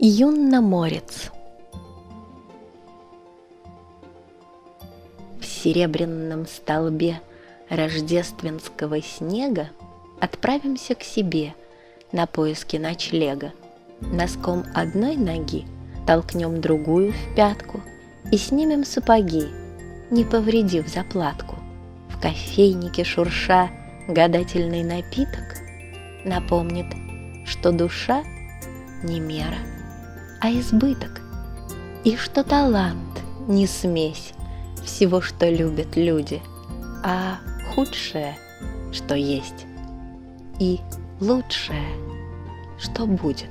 Юнноморец В серебряном столбе рождественского снега Отправимся к себе на поиски ночлега. Носком одной ноги толкнем другую в пятку И снимем сапоги, не повредив заплатку. В кофейнике шурша гадательный напиток Напомнит, что душа не мера — а избыток, и что талант не смесь всего, что любят люди, а худшее, что есть, и лучшее, что будет.